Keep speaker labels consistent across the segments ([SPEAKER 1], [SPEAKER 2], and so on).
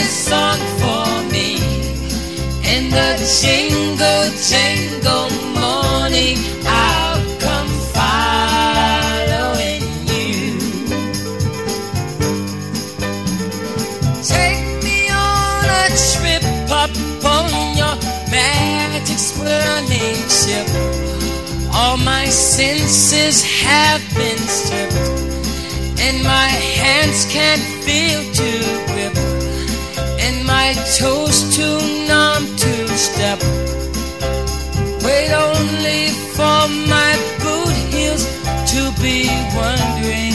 [SPEAKER 1] a song for me. In the jingle, jingle morning, I'll come following you. Take me on a trip up on your magic swirling ship. All my senses have been stripped, and my hands can't feel to grip, my toes too numb to step. Wait only for my boot heels to be wondering.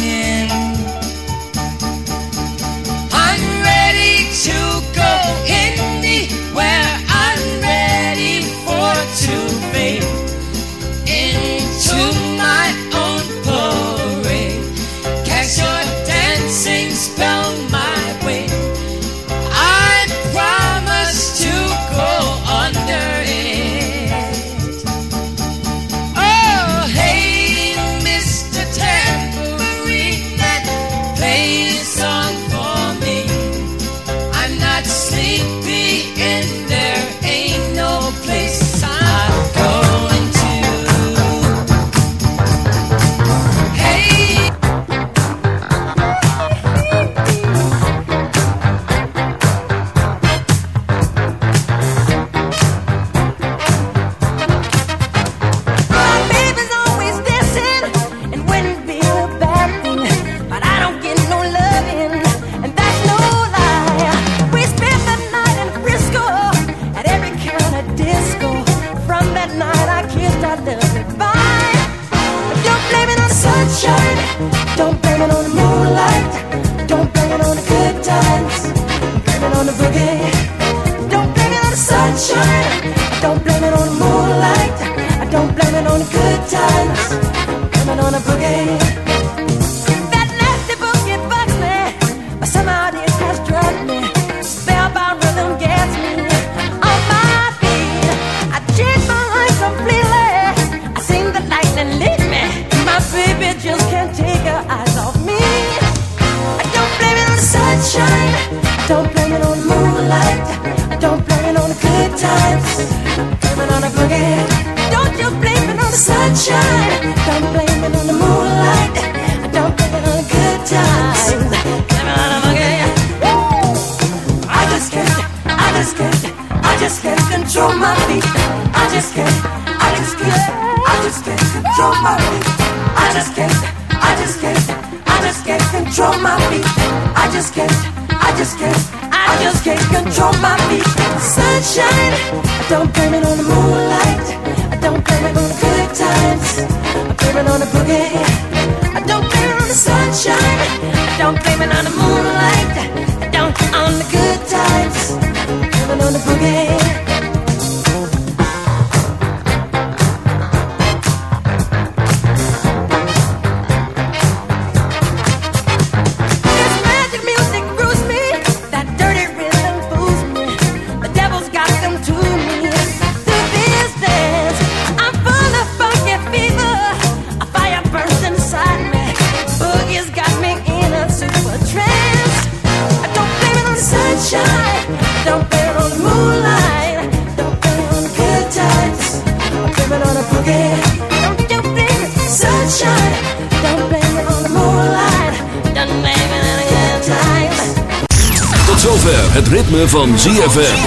[SPEAKER 2] Het ritme van ZFM.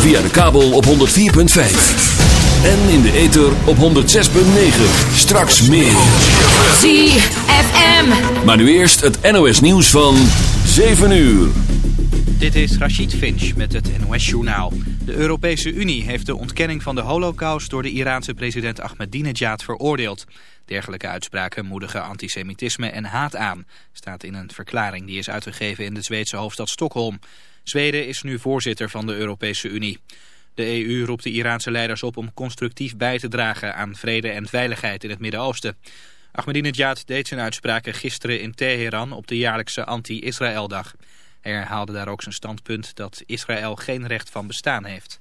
[SPEAKER 2] Via de kabel op 104.5. En in de ether op 106.9. Straks meer.
[SPEAKER 3] ZFM.
[SPEAKER 2] Maar nu eerst het NOS nieuws van 7 uur.
[SPEAKER 4] Dit is Rachid Finch met het NOS-journaal. De Europese Unie heeft de ontkenning van de holocaust door de Iraanse president Ahmadinejad veroordeeld. Dergelijke uitspraken moedigen antisemitisme en haat aan, staat in een verklaring die is uitgegeven in de Zweedse hoofdstad Stockholm. Zweden is nu voorzitter van de Europese Unie. De EU roept de Iraanse leiders op om constructief bij te dragen aan vrede en veiligheid in het Midden-Oosten. Ahmadinejad deed zijn uitspraken gisteren in Teheran op de jaarlijkse anti-Israël-dag. Hij herhaalde daar ook zijn standpunt dat Israël geen recht van bestaan heeft.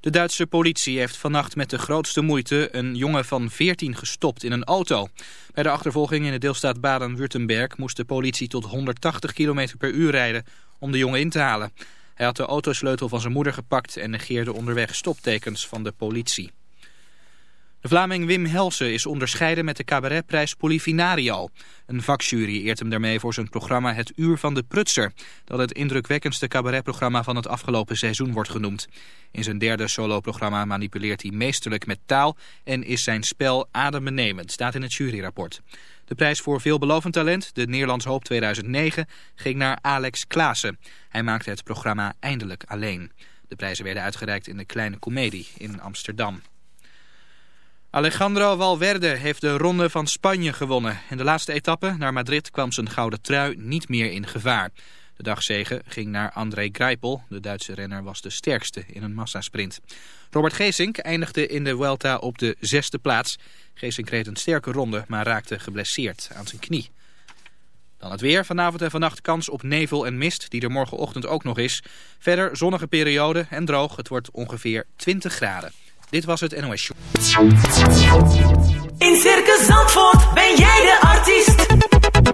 [SPEAKER 4] De Duitse politie heeft vannacht met de grootste moeite een jongen van 14 gestopt in een auto. Bij de achtervolging in de deelstaat Baden-Württemberg moest de politie tot 180 km per uur rijden om de jongen in te halen. Hij had de autosleutel van zijn moeder gepakt en negeerde onderweg stoptekens van de politie. De Vlaming Wim Helsen is onderscheiden met de cabaretprijs Polifinario. Een vakjury eert hem daarmee voor zijn programma Het Uur van de Prutser... dat het indrukwekkendste cabaretprogramma van het afgelopen seizoen wordt genoemd. In zijn derde soloprogramma manipuleert hij meesterlijk met taal... en is zijn spel adembenemend, staat in het juryrapport. De prijs voor veelbelovend talent, de Nederlands Hoop 2009, ging naar Alex Klaassen. Hij maakte het programma Eindelijk Alleen. De prijzen werden uitgereikt in de Kleine Comedie in Amsterdam. Alejandro Valverde heeft de ronde van Spanje gewonnen. In de laatste etappe naar Madrid kwam zijn gouden trui niet meer in gevaar. De dagzegen ging naar André Greipel. De Duitse renner was de sterkste in een massasprint. Robert Geesink eindigde in de Vuelta op de zesde plaats. Geesink reed een sterke ronde, maar raakte geblesseerd aan zijn knie. Dan het weer. Vanavond en vannacht kans op nevel en mist, die er morgenochtend ook nog is. Verder zonnige periode en droog. Het wordt ongeveer 20 graden. Dit was het NOS Show.
[SPEAKER 3] In Circus Zandvoort ben jij de artiest.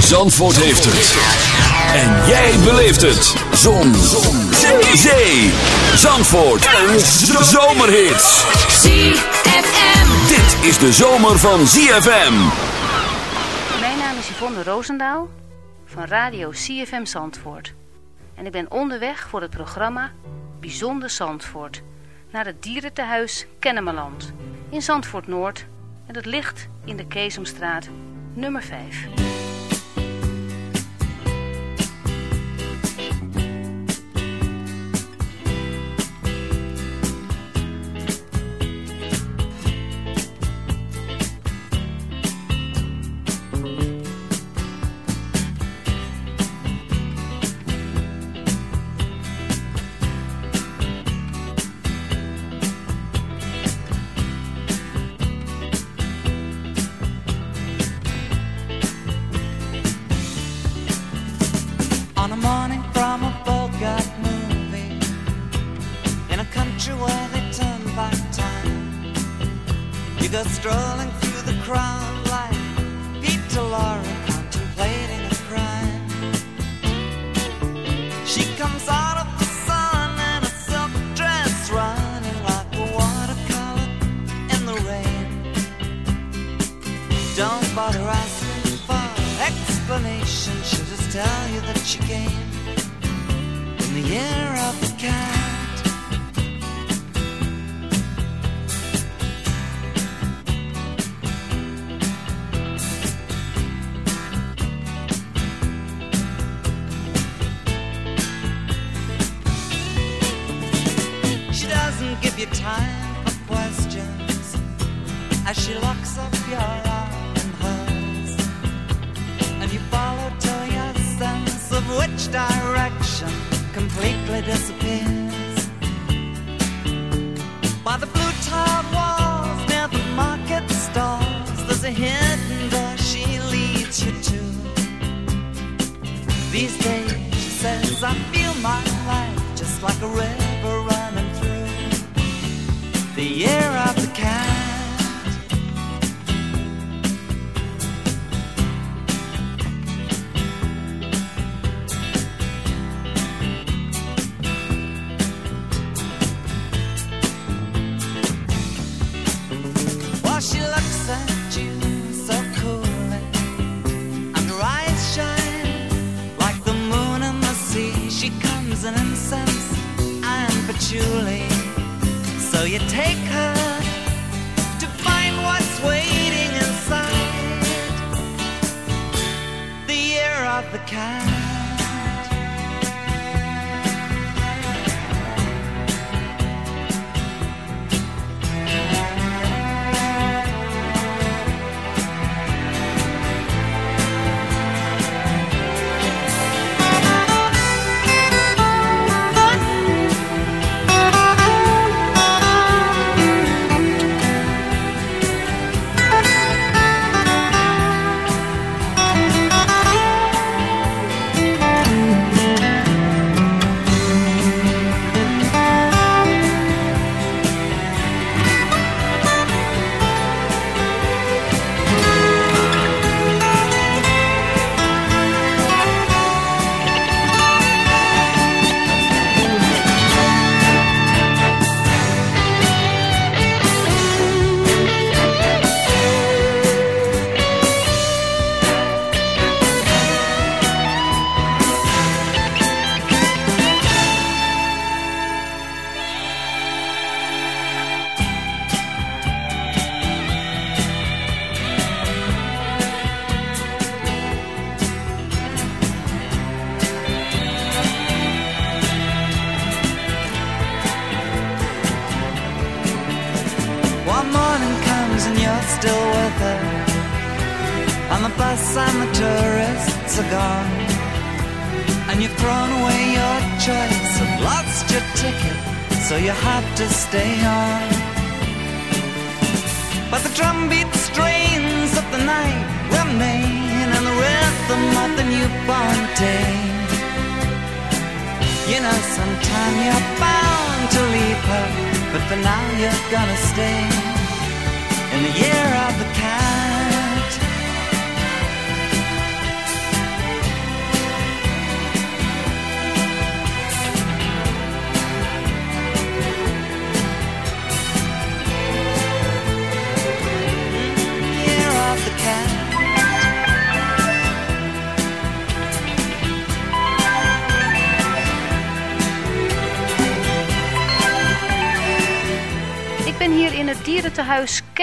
[SPEAKER 2] Zandvoort heeft het. En jij beleeft het. Zon. Zon. Zee. Zee. Zandvoort. Een zomerhit.
[SPEAKER 5] ZFM.
[SPEAKER 2] Dit is de zomer van ZFM.
[SPEAKER 6] Mijn naam is Yvonne Roosendaal van Radio CFM Zandvoort. En ik ben onderweg voor het programma Bijzonder Zandvoort. Naar het dierentehuis Kennemerland in Zandvoort Noord. En dat ligt in de Keesomstraat nummer 5.
[SPEAKER 7] Hidden door she leads you to. These days, she says, I feel my life just like a river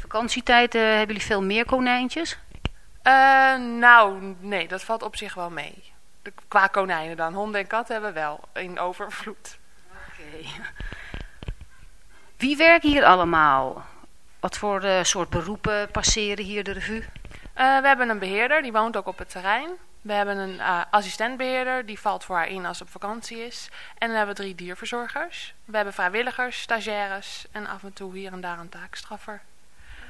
[SPEAKER 6] Vakantietijd eh, hebben jullie veel meer konijntjes?
[SPEAKER 8] Eh, nou, nee, dat valt op zich wel mee. De- Qua konijnen dan. Honden en katten hebben we wel in overvloed.
[SPEAKER 6] Oké. Wie werken hier allemaal? Wat voor eh, soort beroepen passeren hier de revue?
[SPEAKER 8] We hebben een beheerder, die woont ook op het terrein. We hebben een eh, assistentbeheerder, die valt voor haar in als ze op vakantie is. En dan hebben we drie dierverzorgers. We hebben vrijwilligers, stagiaires en af en toe hier en daar een taakstraffer.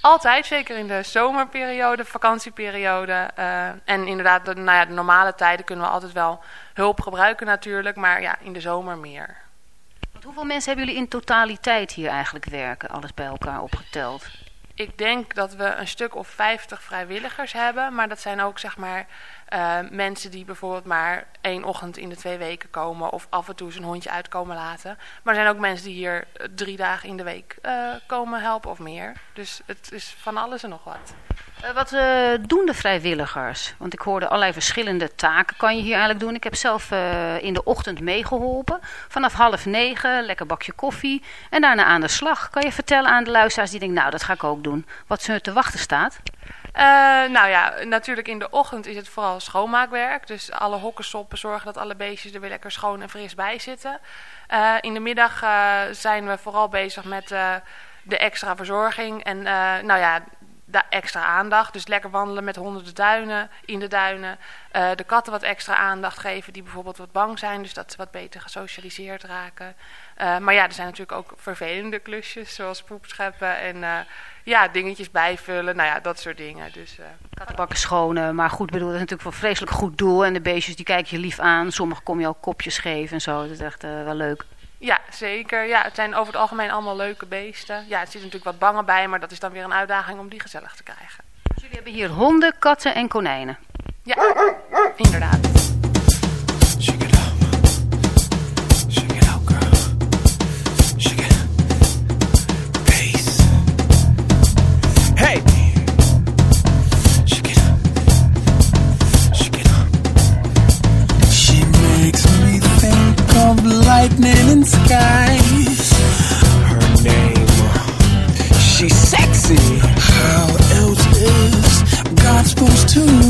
[SPEAKER 8] Altijd, zeker in de zomerperiode, vakantieperiode. eh, en inderdaad, de, nou ja, de normale tijden kunnen we altijd wel hulp gebruiken natuurlijk. Maar ja, in de zomer meer.
[SPEAKER 6] Want hoeveel mensen hebben jullie in totaliteit hier eigenlijk werken? Alles bij elkaar opgeteld.
[SPEAKER 8] Ik denk dat we een stuk of 50 vrijwilligers hebben. Maar dat zijn ook zeg maar Eh, mensen die bijvoorbeeld maar één ochtend in de twee weken komen of af en toe zijn hondje uitkomen laten. Maar er zijn ook mensen die hier eh, drie dagen in de week eh, komen helpen of meer. Dus het is van alles en nog wat.
[SPEAKER 6] Wat doen de vrijwilligers? Want ik hoorde allerlei verschillende taken kan je hier eigenlijk doen. Ik heb zelf in de ochtend meegeholpen. Vanaf half negen, lekker bakje koffie. En daarna aan de slag. Kan je vertellen aan de luisteraars die denken, nou dat ga ik ook doen. Wat ze te wachten staat?
[SPEAKER 8] Eh, nou ja, natuurlijk in de ochtend is het vooral schoonmaakwerk. Dus alle hokken stoppen, zorgen dat alle beestjes er weer lekker schoon en fris bij zitten. Eh, in de middag eh, zijn we vooral bezig met de extra verzorging. En nou ja, extra aandacht. Dus lekker wandelen met honden de duinen, in de duinen. Eh, de katten wat extra aandacht geven die bijvoorbeeld wat bang zijn. Dus dat ze wat beter gesocialiseerd raken. Eh, maar ja, er zijn natuurlijk ook vervelende klusjes. Zoals poep scheppen en eh, ja, dingetjes bijvullen. Nou ja, dat soort dingen. Dus,
[SPEAKER 6] Kattenbakken schonen. Maar goed, bedoel, dat is natuurlijk een vreselijk goed doel. En de beestjes die kijken je lief aan. Sommigen kom je ook kopjes geven en zo. Dat is echt wel leuk.
[SPEAKER 8] Ja, zeker. Ja, het zijn over het algemeen allemaal leuke beesten. Ja, er zit natuurlijk wat bangen bij, maar dat is dan weer een uitdaging om die gezellig te krijgen.
[SPEAKER 6] Dus jullie hebben hier honden, katten en konijnen.
[SPEAKER 8] Ja, inderdaad.
[SPEAKER 9] Lightning skies. Her name, she's sexy. How else is God supposed to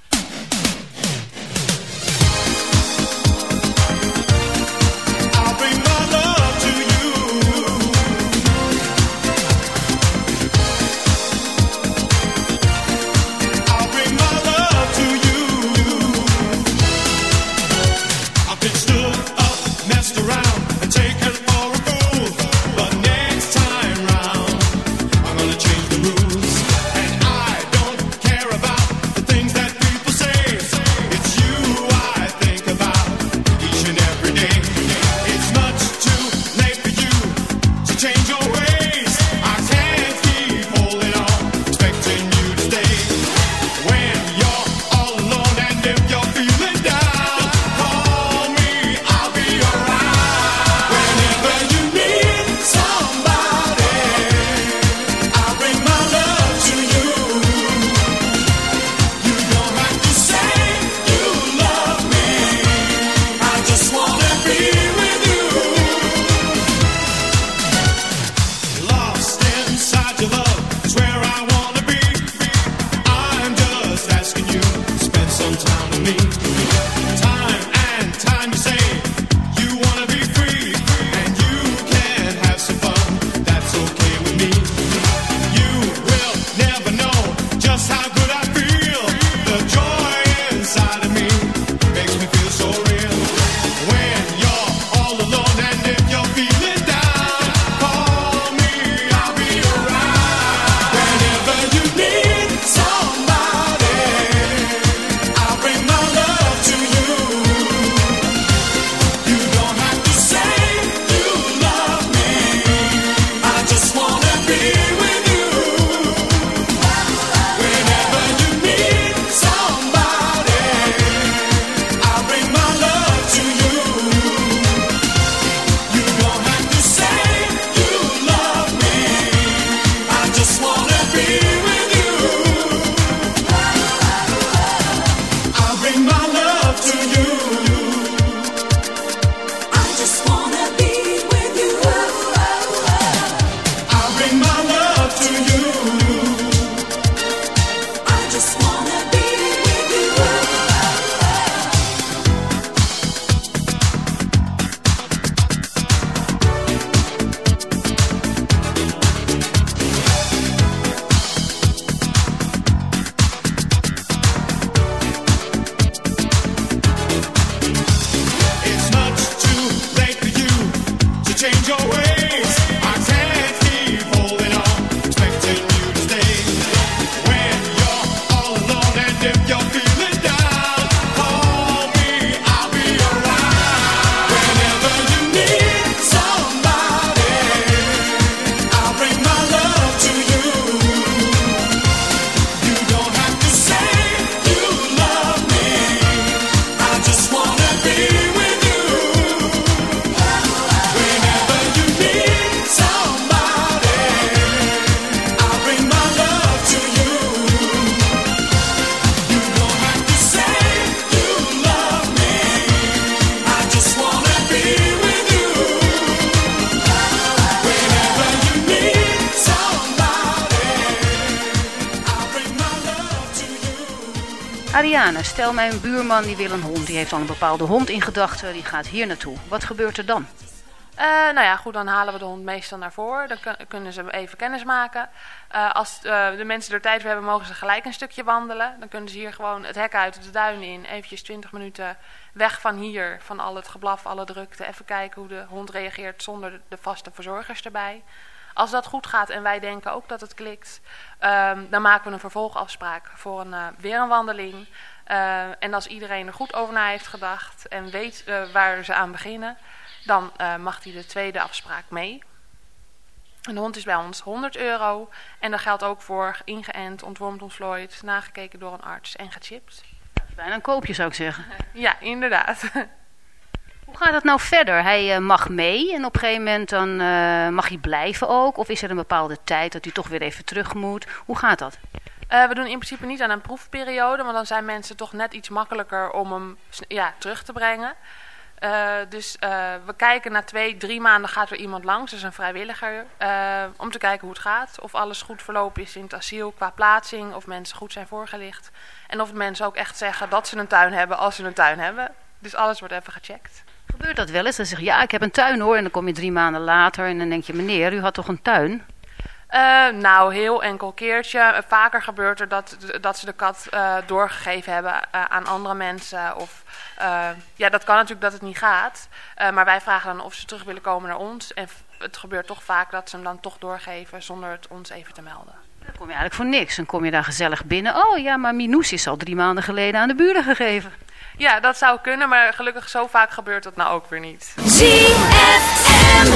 [SPEAKER 6] Stel mijn buurman die wil een hond. Die heeft al een bepaalde hond in gedachten. Die gaat hier naartoe. Wat gebeurt er dan?
[SPEAKER 8] Eh, nou ja, goed, dan halen we de hond meestal naar voren. Dan kun- kunnen ze even kennis maken. Eh, als eh, de mensen er tijd voor hebben, mogen ze gelijk een stukje wandelen. Dan kunnen ze hier gewoon het hek uit, de duin in. Eventjes 20 minuten weg van hier, van al het geblaf, alle drukte. Even kijken hoe de hond reageert zonder de, vaste verzorgers erbij. Als dat goed gaat en wij denken ook dat het klikt, ehm, dan maken we een vervolgafspraak voor een, weer een wandeling. Eh, en als iedereen er goed over na heeft gedacht en weet eh, waar ze aan beginnen, dan eh, mag hij de tweede afspraak mee. Een hond is bij ons 100 euro. En dat geldt ook voor ingeënt, ontwormd, ontvlooid, nagekeken door een arts en gechipt.
[SPEAKER 6] Bijna een koopje zou ik zeggen.
[SPEAKER 8] Ja, inderdaad.
[SPEAKER 6] Hoe gaat het nou verder? Hij mag mee en op een gegeven moment dan mag hij blijven ook? Of is er een bepaalde tijd dat hij toch weer even terug moet? Hoe gaat dat?
[SPEAKER 8] Eh, we doen in principe niet aan een proefperiode, want dan zijn mensen toch net iets makkelijker om hem ja, terug te brengen. Eh, dus eh, we kijken na twee, drie maanden gaat er iemand langs, dus een vrijwilliger, om te kijken hoe het gaat. Of alles goed verlopen is in het asiel qua plaatsing, of mensen goed zijn voorgelicht. En of mensen ook echt zeggen dat ze een tuin hebben als ze een tuin hebben. Dus alles wordt even gecheckt.
[SPEAKER 6] Gebeurt dat wel eens? Dan zeg je, ja, ik heb een tuin hoor. En dan kom je drie maanden later en dan denk je, meneer, u had toch een tuin?
[SPEAKER 8] Eh, nou, heel enkel keertje. Eh, Vaker gebeurt er dat, dat ze de kat eh, doorgegeven hebben eh, aan andere mensen. Of eh, ja, dat kan natuurlijk dat het niet gaat. Eh, maar wij vragen dan of ze terug willen komen naar ons. En het gebeurt toch vaak dat ze hem dan toch doorgeven zonder het ons even te melden.
[SPEAKER 6] Dan kom je eigenlijk voor niks. Dan kom je daar gezellig binnen. Oh ja, maar Minoes is al drie maanden geleden aan de buren gegeven.
[SPEAKER 8] Ja, dat zou kunnen, maar gelukkig zo vaak gebeurt dat nou ook weer niet.
[SPEAKER 6] Ariane,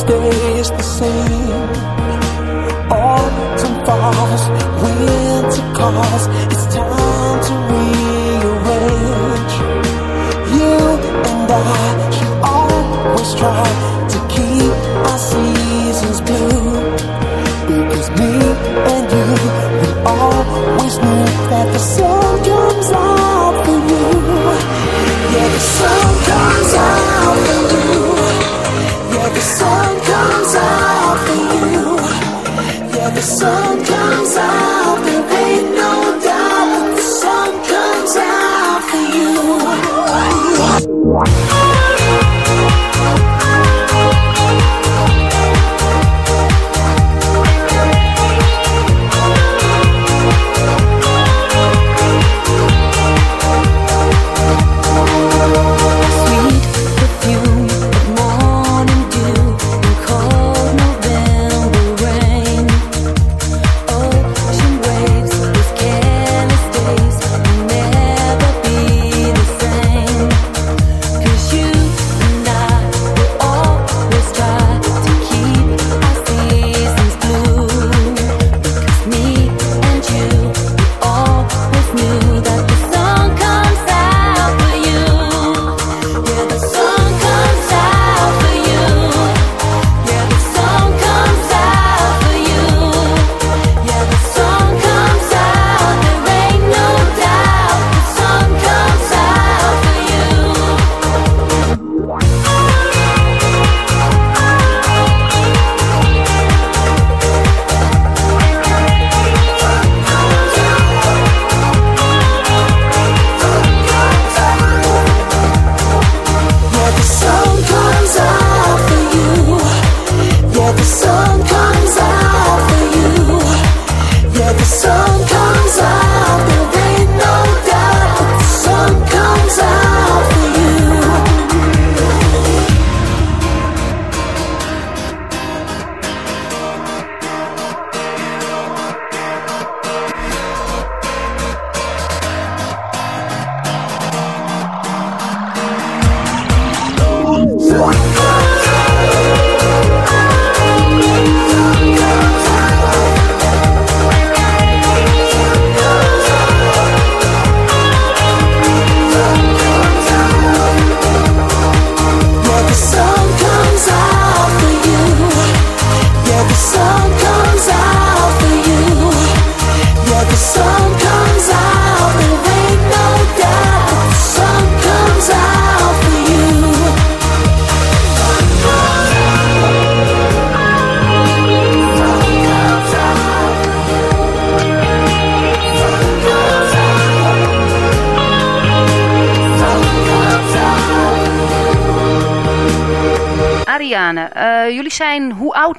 [SPEAKER 9] stays the same. Autumn falls, winter calls, it's time to rearrange. You and I should always try
[SPEAKER 6] What?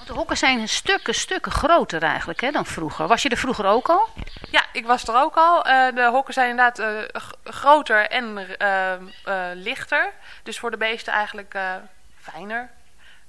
[SPEAKER 6] Want de hokken zijn stukken, stukken groter eigenlijk hè, dan vroeger. Was je er vroeger ook al?
[SPEAKER 8] Ja, ik was er ook al. Eh, de hokken zijn inderdaad eh, groter en eh, lichter. Dus voor de beesten eigenlijk fijner.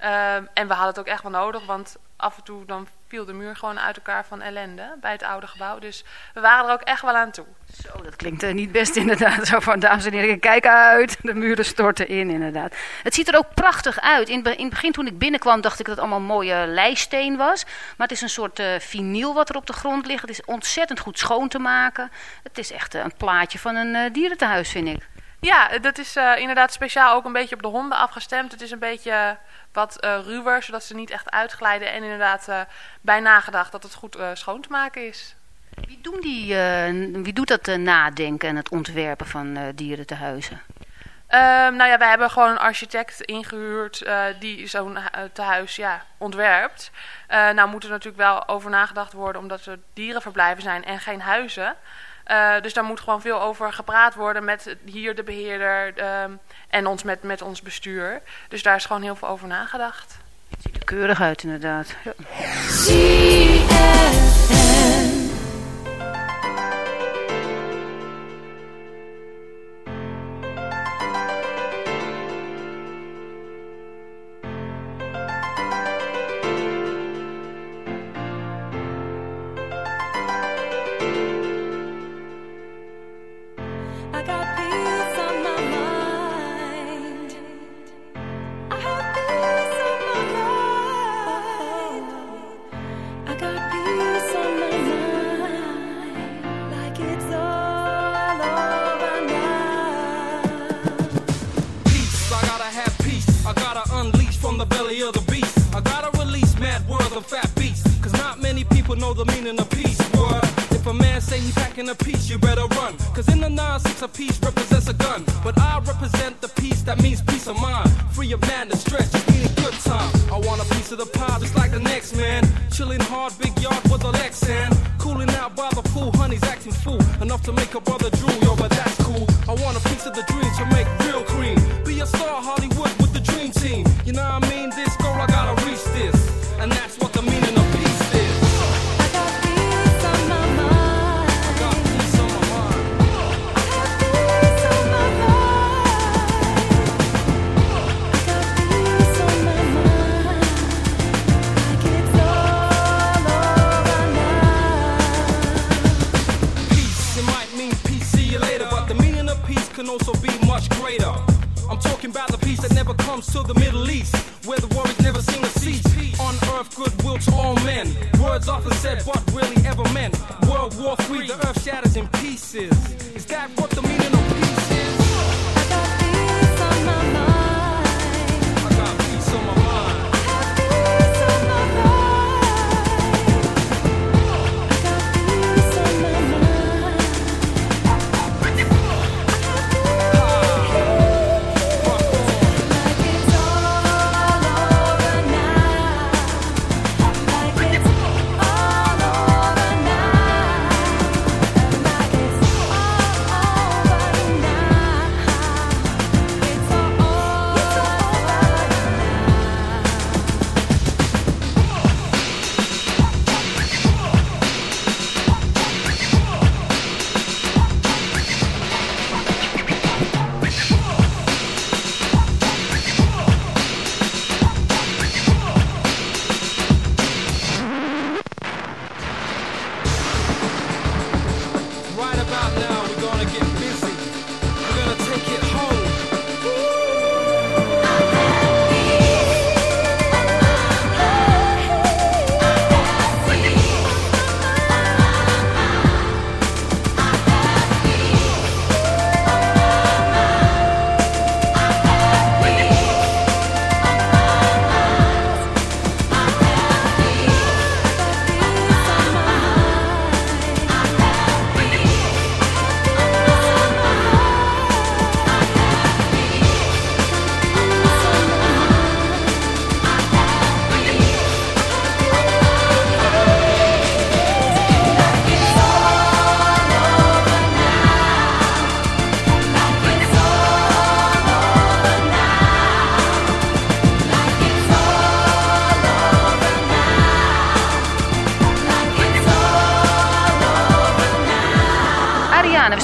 [SPEAKER 8] Eh, en we hadden het ook echt wel nodig, want af en toe dan viel de muur gewoon uit elkaar van ellende bij het oude gebouw. Dus we waren er ook echt wel aan toe.
[SPEAKER 6] Zo, dat klinkt eh, niet best inderdaad. Zo van, dames en heren, kijk uit. De muren storten in inderdaad. Het ziet er ook prachtig uit. In, in het begin toen ik binnenkwam dacht ik dat het allemaal mooie leisteen was. Maar het is een soort eh vinyl wat er op de grond ligt. Het is ontzettend goed schoon te maken. Het is echt eh, een plaatje van een eh, dierentehuis vind ik.
[SPEAKER 8] Ja, dat is inderdaad speciaal ook een beetje op de honden afgestemd. Het is een beetje wat eh, ruwer, zodat ze niet echt uitglijden. En inderdaad eh, bij nagedacht dat het goed eh, schoon te maken is.
[SPEAKER 6] Wie, doen die, wie doet dat nadenken en het ontwerpen van eh dierentehuizen?
[SPEAKER 8] Ehm, nou ja, wij hebben gewoon een architect ingehuurd eh, die zo'n hu- eh, tehuis ja, ontwerpt. Nou moet er natuurlijk wel over nagedacht worden omdat er dierenverblijven zijn en geen huizen. Dus daar moet gewoon veel over gepraat worden met hier de beheerder ehm, en ons met, met ons bestuur. Dus daar is gewoon heel veel over nagedacht.
[SPEAKER 6] Ziet er keurig uit inderdaad. Ja.
[SPEAKER 10] Say he packing a piece, you better run. Cause in the 9-6 a piece represents a gun. But I represent the peace that means peace of mind. Free of madness, stress, just need a good time. I want a piece of the pie just like the next man. Chilling hard, big yard with a Lexan. Cooling out by the pool, honey's acting fool. Enough to make a brother drool,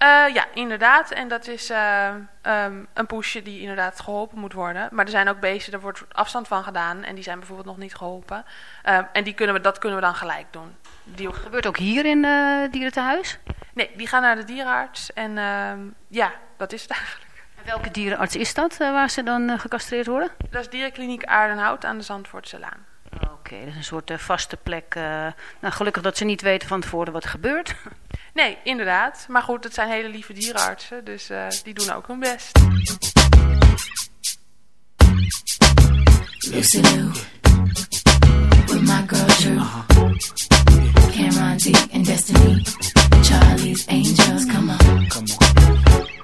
[SPEAKER 8] Eh, ja, inderdaad. En dat is eh, ehm, een poesje die inderdaad geholpen moet worden. Maar er zijn ook beesten, daar wordt afstand van gedaan. En die zijn bijvoorbeeld nog niet geholpen. Ehm, en die kunnen we, dat kunnen we dan gelijk doen. Die...
[SPEAKER 6] Gebeurt ook hier in uh, dierentehuis?
[SPEAKER 8] Nee, die gaan naar de dierenarts. En ehm, ja, dat is het eigenlijk.
[SPEAKER 6] En welke dierenarts is dat waar ze dan gecastreerd worden?
[SPEAKER 8] Dat is dierenkliniek Aardenhout aan de Zandvoortse Laan.
[SPEAKER 6] Oké, okay, dat is een soort vaste plek. Nou, gelukkig dat ze niet weten van tevoren wat er gebeurt.
[SPEAKER 8] Nee, inderdaad. Maar goed, het zijn hele lieve dierenartsen, dus uh, die doen ook hun best.
[SPEAKER 1] Lucy Lou, with my girl Drew. Cameron D and Destiny, Charlie's Angels, come on.
[SPEAKER 11] Come on.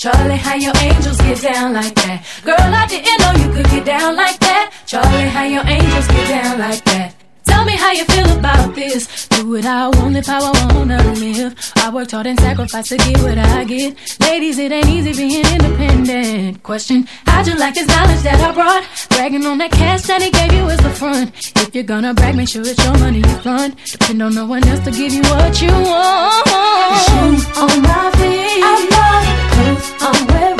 [SPEAKER 1] Charlie, how your angels get down like that. Girl, I didn't know you could get down like that. Charlie, how your angels get down like that. Tell me how you feel about this. Do what I want, live how I wanna live. I worked hard and sacrificed to get what I get. Ladies, it ain't easy being independent. Question, how'd you like this knowledge that I brought? Bragging on that cash that he gave you is the front. If you're gonna brag, make sure it's your money you fund. Depend on no one else to give you what you want. Shoes on my feet. I it. The clothes I'm wearing.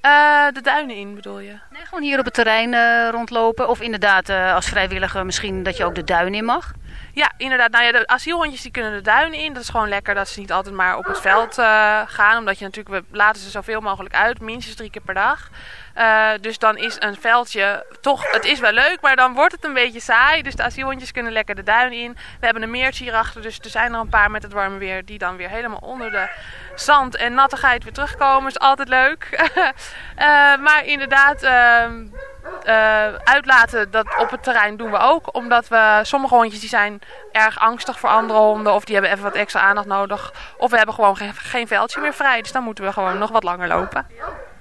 [SPEAKER 8] Eh, de duinen in bedoel je?
[SPEAKER 6] Nee, gewoon hier op het terrein eh, rondlopen. Of inderdaad eh, als vrijwilliger misschien dat je ook de duin in mag.
[SPEAKER 8] Ja, inderdaad. Nou ja, de asielhondjes die kunnen de duinen in. Dat is gewoon lekker dat ze niet altijd maar op het veld gaan. Omdat je natuurlijk, we laten ze zoveel mogelijk uit. Minstens drie keer per dag. Eh, dus dan is een veldje toch, het is wel leuk, maar dan wordt het een beetje saai. Dus de asielhondjes kunnen lekker de duin in. We hebben een meertje hierachter, dus er zijn er een paar met het warme weer die dan weer helemaal onder de zand en nattigheid weer terugkomen. Is altijd leuk. Eh, maar inderdaad, ehm, eh, uitlaten dat op het terrein doen we ook. Omdat we sommige hondjes die zijn erg angstig voor andere honden. Of die hebben even wat extra aandacht nodig. Of we hebben gewoon geen, geen veldje meer vrij. Dus dan moeten we gewoon nog wat langer lopen.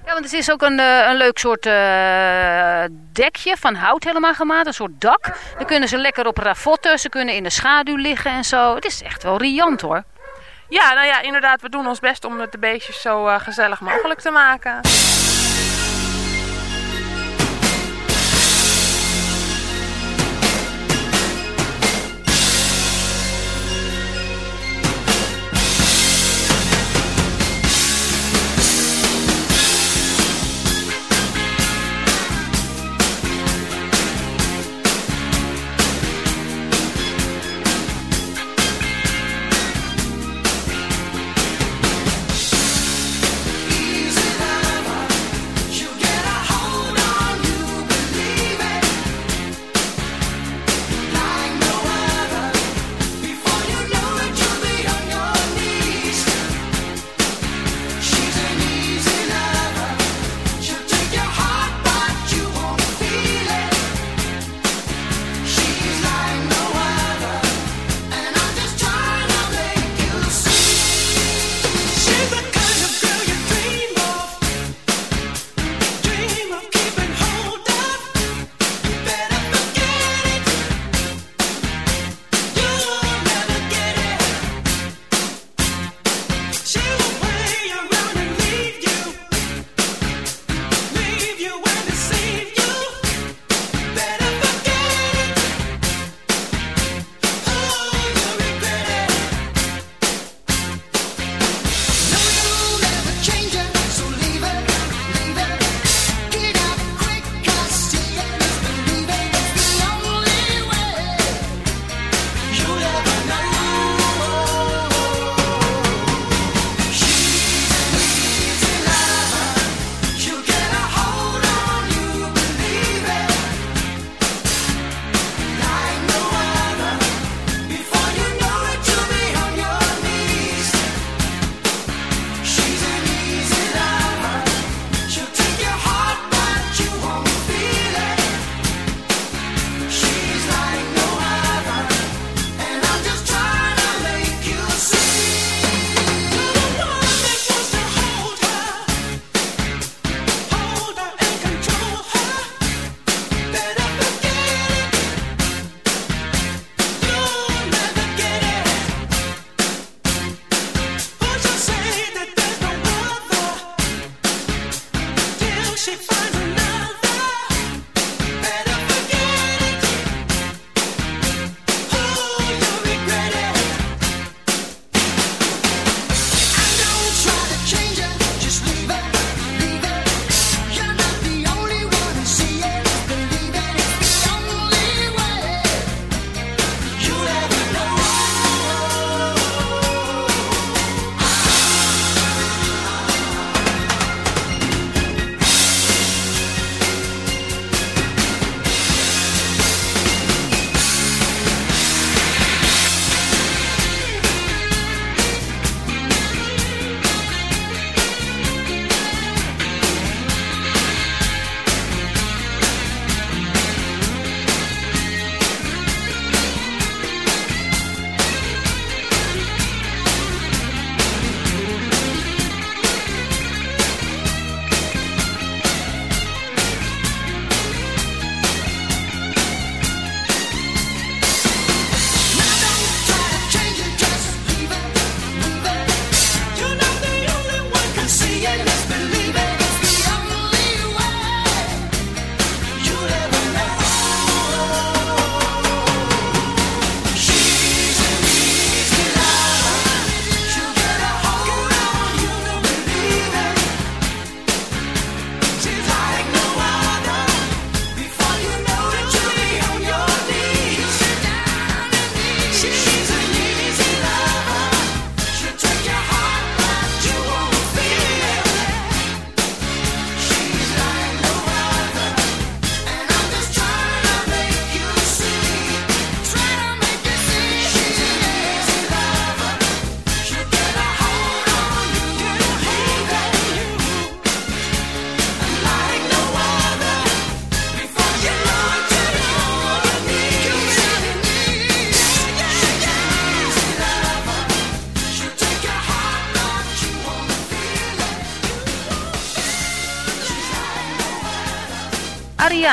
[SPEAKER 6] Ja, want het is ook een, eh, een leuk soort eh, dekje van hout helemaal gemaakt. Een soort dak. Dan kunnen ze lekker op ravotten. Ze kunnen in de schaduw liggen en zo. Het is echt wel riant hoor.
[SPEAKER 8] Ja, nou ja, inderdaad. We doen ons best om het de beestjes zo eh, gezellig mogelijk te maken.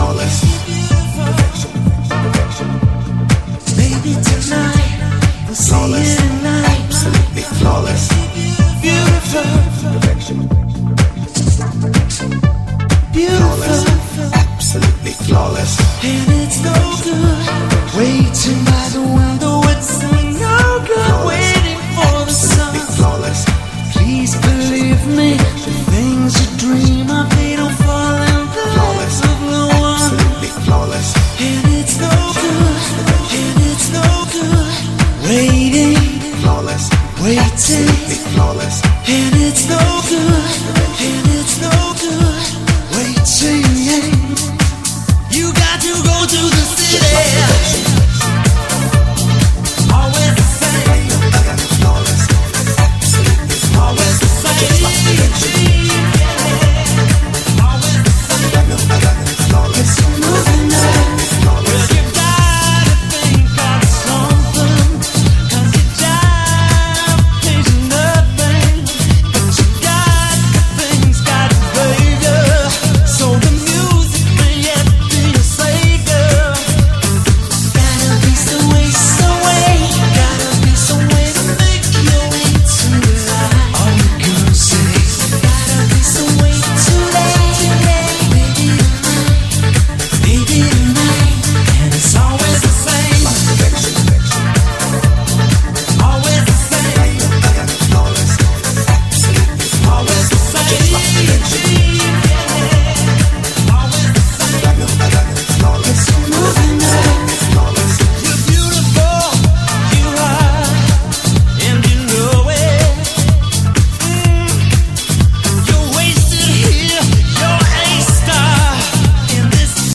[SPEAKER 9] flawless. Maybe tonight, flawless, absolutely flawless. Beautiful, perfection. Beautiful, absolutely flawless. And it's no good waiting by the wine.